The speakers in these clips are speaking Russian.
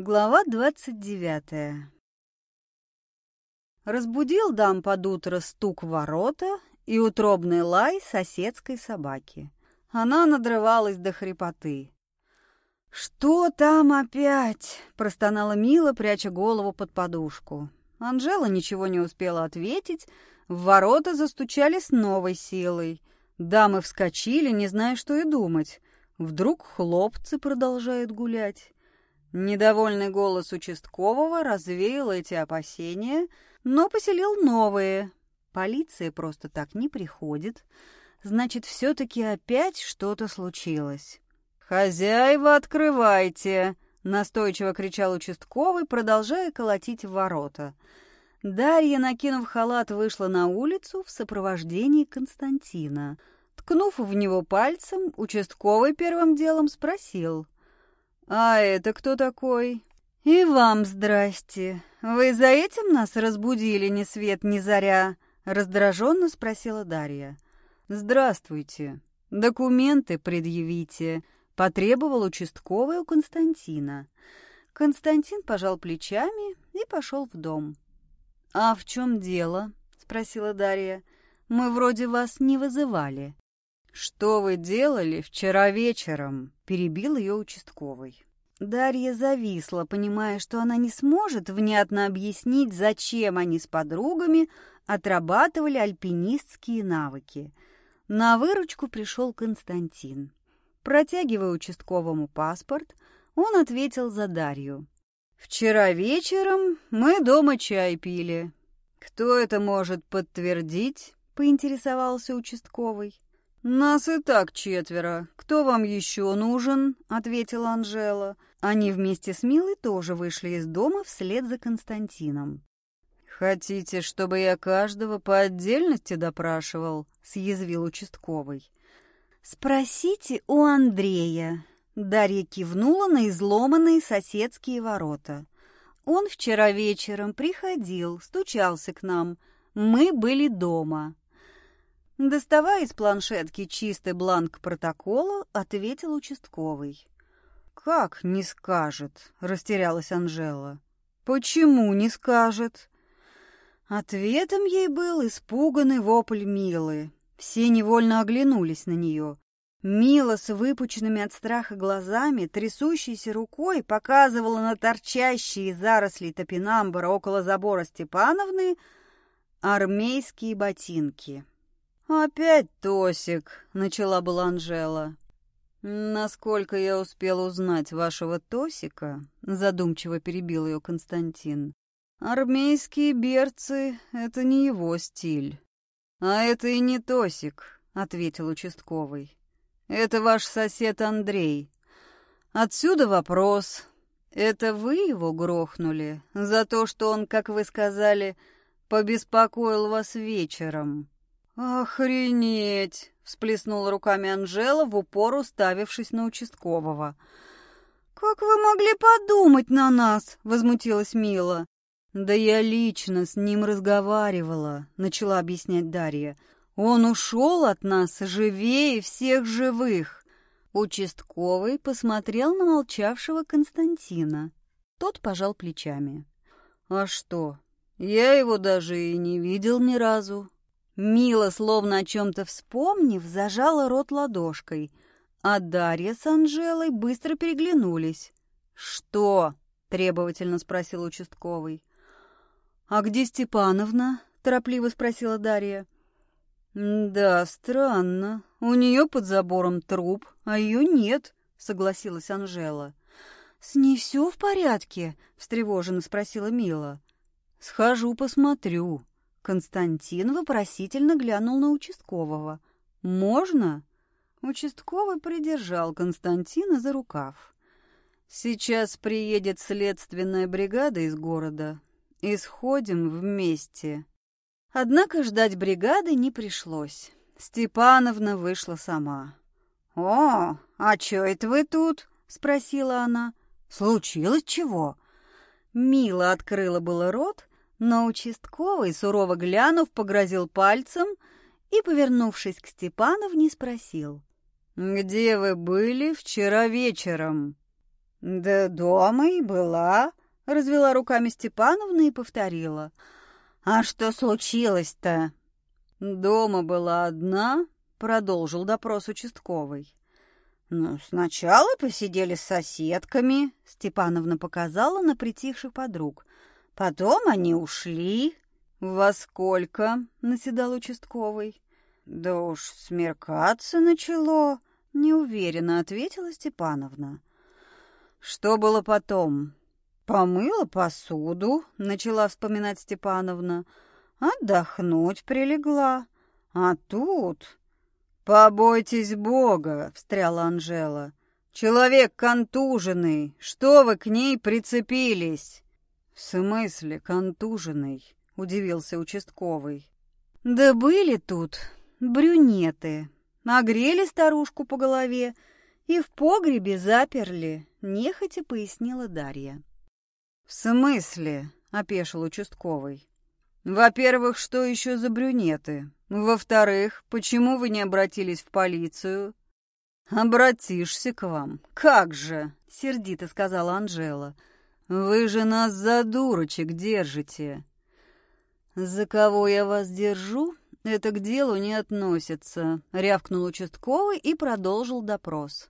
Глава двадцать девятая Разбудил дам под утро стук ворота и утробный лай соседской собаки. Она надрывалась до хрипоты. «Что там опять?» – простонала Мила, пряча голову под подушку. Анжела ничего не успела ответить, в ворота застучали с новой силой. Дамы вскочили, не зная, что и думать. Вдруг хлопцы продолжают гулять. Недовольный голос участкового развеял эти опасения, но поселил новые. Полиция просто так не приходит. Значит, все-таки опять что-то случилось. «Хозяева, открывайте!» — настойчиво кричал участковый, продолжая колотить в ворота. Дарья, накинув халат, вышла на улицу в сопровождении Константина. Ткнув в него пальцем, участковый первым делом спросил — «А это кто такой?» «И вам здрасте. Вы за этим нас разбудили ни свет ни заря?» Раздраженно спросила Дарья. «Здравствуйте. Документы предъявите», — потребовал участковый у Константина. Константин пожал плечами и пошел в дом. «А в чем дело?» — спросила Дарья. «Мы вроде вас не вызывали». «Что вы делали вчера вечером?» — перебил ее участковый. Дарья зависла, понимая, что она не сможет внятно объяснить, зачем они с подругами отрабатывали альпинистские навыки. На выручку пришел Константин. Протягивая участковому паспорт, он ответил за Дарью. «Вчера вечером мы дома чай пили. Кто это может подтвердить?» — поинтересовался участковый. «Нас и так четверо. Кто вам еще нужен?» — ответила Анжела. Они вместе с Милой тоже вышли из дома вслед за Константином. «Хотите, чтобы я каждого по отдельности допрашивал?» — съязвил участковый. «Спросите у Андрея». Дарья кивнула на изломанные соседские ворота. «Он вчера вечером приходил, стучался к нам. Мы были дома». Доставая из планшетки чистый бланк протокола, ответил участковый. «Как не скажет?» — растерялась Анжела. «Почему не скажет?» Ответом ей был испуганный вопль Милы. Все невольно оглянулись на нее. Мила с выпученными от страха глазами, трясущейся рукой, показывала на торчащие заросли топинамбура около забора Степановны армейские ботинки. «Опять Тосик», — начала была Анжела. «Насколько я успел узнать вашего Тосика», — задумчиво перебил ее Константин, «армейские берцы — это не его стиль». «А это и не Тосик», — ответил участковый. «Это ваш сосед Андрей. Отсюда вопрос. Это вы его грохнули за то, что он, как вы сказали, побеспокоил вас вечером?» «Охренеть!» — всплеснула руками Анжела, в упор уставившись на участкового. «Как вы могли подумать на нас?» — возмутилась Мила. «Да я лично с ним разговаривала», — начала объяснять Дарья. «Он ушел от нас живее всех живых». Участковый посмотрел на молчавшего Константина. Тот пожал плечами. «А что? Я его даже и не видел ни разу. Мила, словно о чем-то вспомнив, зажала рот ладошкой, а Дарья с Анжелой быстро переглянулись. «Что?» — требовательно спросил участковый. «А где Степановна?» — торопливо спросила Дарья. «Да, странно. У нее под забором труп, а ее нет», — согласилась Анжела. «С ней все в порядке?» — встревоженно спросила Мила. «Схожу, посмотрю», Константин вопросительно глянул на участкового. «Можно?» Участковый придержал Константина за рукав. «Сейчас приедет следственная бригада из города. и сходим вместе». Однако ждать бригады не пришлось. Степановна вышла сама. «О, а чё это вы тут?» — спросила она. «Случилось чего?» Мила открыла было рот, но участковый, сурово глянув, погрозил пальцем и, повернувшись к Степановне, спросил. «Где вы были вчера вечером?» Да дома и была, развела руками Степановна и повторила. А что случилось-то? Дома была одна, продолжил допрос участковый. «Ну, сначала посидели с соседками», — Степановна показала на притихших подруг. «Потом они ушли». «Во сколько?» — наседал участковый. «Да уж смеркаться начало», — неуверенно ответила Степановна. «Что было потом?» «Помыла посуду», — начала вспоминать Степановна. «Отдохнуть прилегла. А тут...» «Побойтесь Бога!» — встряла Анжела. «Человек контуженный! Что вы к ней прицепились?» «В смысле контуженный?» — удивился участковый. «Да были тут брюнеты. Нагрели старушку по голове и в погребе заперли», — нехотя пояснила Дарья. «В смысле?» — опешил участковый. «Во-первых, что еще за брюнеты? Во-вторых, почему вы не обратились в полицию? Обратишься к вам. Как же, сердито сказала Анжела. Вы же нас за дурочек держите. За кого я вас держу? Это к делу не относится, рявкнул участковый и продолжил допрос.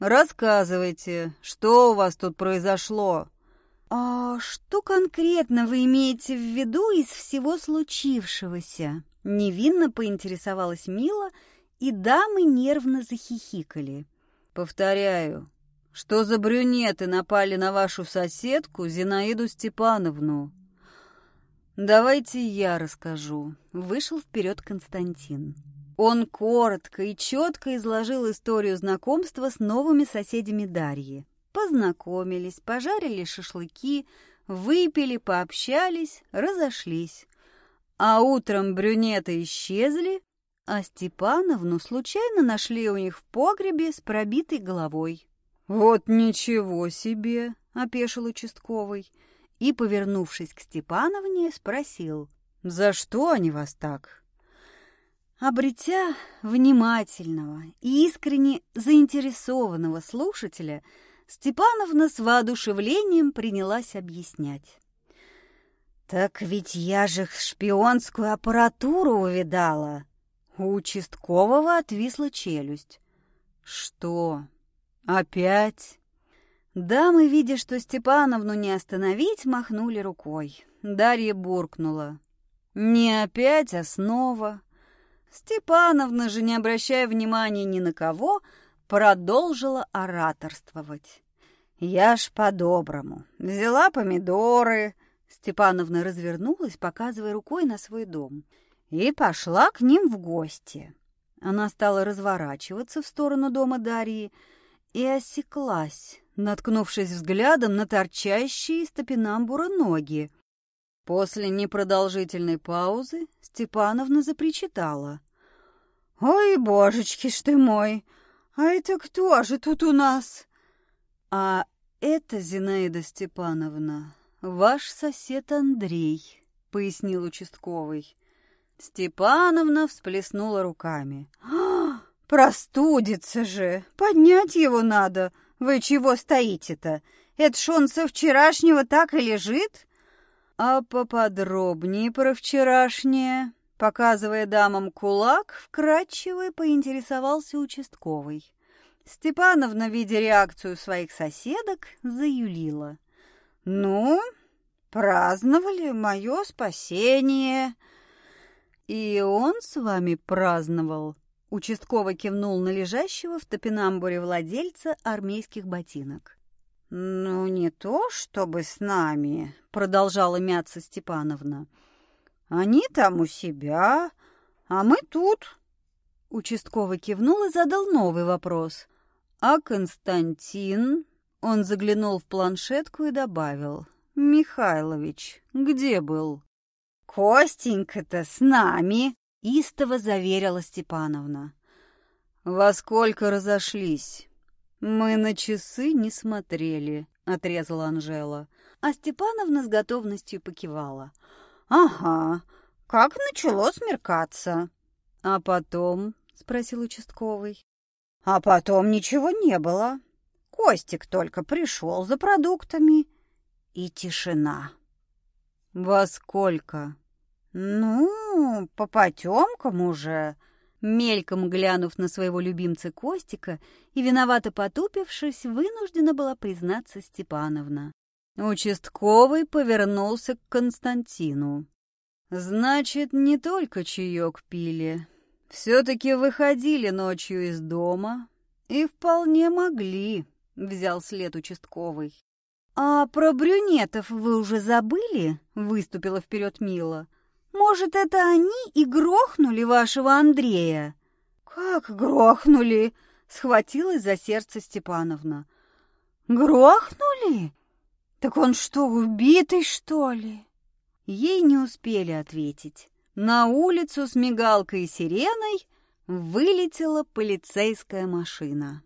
Рассказывайте, что у вас тут произошло? А что конкретно вы имеете в виду из всего случившегося? Невинно поинтересовалась Мила, и дамы нервно захихикали. «Повторяю, что за брюнеты напали на вашу соседку Зинаиду Степановну?» «Давайте я расскажу», — вышел вперед Константин. Он коротко и четко изложил историю знакомства с новыми соседями Дарьи. Познакомились, пожарили шашлыки, выпили, пообщались, разошлись. А утром брюнеты исчезли, а Степановну случайно нашли у них в погребе с пробитой головой. «Вот ничего себе!» — опешил участковый и, повернувшись к Степановне, спросил, «За что они вас так?» Обретя внимательного и искренне заинтересованного слушателя, Степановна с воодушевлением принялась объяснять. «Так ведь я же шпионскую аппаратуру увидала!» У участкового отвисла челюсть. «Что? Опять?» Дамы, видя, что Степановну не остановить, махнули рукой. Дарья буркнула. «Не опять, а снова». Степановна же, не обращая внимания ни на кого, продолжила ораторствовать. «Я ж по-доброму. Взяла помидоры, Степановна развернулась, показывая рукой на свой дом, и пошла к ним в гости. Она стала разворачиваться в сторону дома Дарьи и осеклась, наткнувшись взглядом на торчащие из топинамбура ноги. После непродолжительной паузы Степановна запричитала. «Ой, божечки ж ты мой! А это кто же тут у нас?» «А это Зинаида Степановна, «Ваш сосед Андрей», — пояснил участковый. Степановна всплеснула руками. «А, простудится же! Поднять его надо! Вы чего стоите-то? Это ж он со вчерашнего так и лежит?» «А поподробнее про вчерашнее?» Показывая дамам кулак, вкратчиво поинтересовался участковый. Степановна, видя реакцию своих соседок, заюлила. «Ну, праздновали мое спасение». «И он с вами праздновал?» Участково кивнул на лежащего в топинамбуре владельца армейских ботинок. «Ну, не то чтобы с нами», — продолжала мяться Степановна. «Они там у себя, а мы тут». Участковый кивнул и задал новый вопрос. «А Константин?» Он заглянул в планшетку и добавил. «Михайлович, где был?» «Костенька-то с нами!» — истово заверила Степановна. «Во сколько разошлись?» «Мы на часы не смотрели», — отрезала Анжела. А Степановна с готовностью покивала. «Ага, как начало смеркаться». «А потом?» — спросил участковый. «А потом ничего не было. Костик только пришел за продуктами, и тишина. «Во сколько?» «Ну, по потемкам уже», мельком глянув на своего любимца Костика и виновато потупившись, вынуждена была признаться Степановна. Участковый повернулся к Константину. «Значит, не только чаек пили. Все-таки выходили ночью из дома и вполне могли», — взял след участковый. «А про брюнетов вы уже забыли?» — выступила вперед Мила. «Может, это они и грохнули вашего Андрея?» «Как грохнули?» — схватилась за сердце Степановна. «Грохнули? Так он что, убитый, что ли?» Ей не успели ответить. На улицу с мигалкой и сиреной вылетела полицейская машина.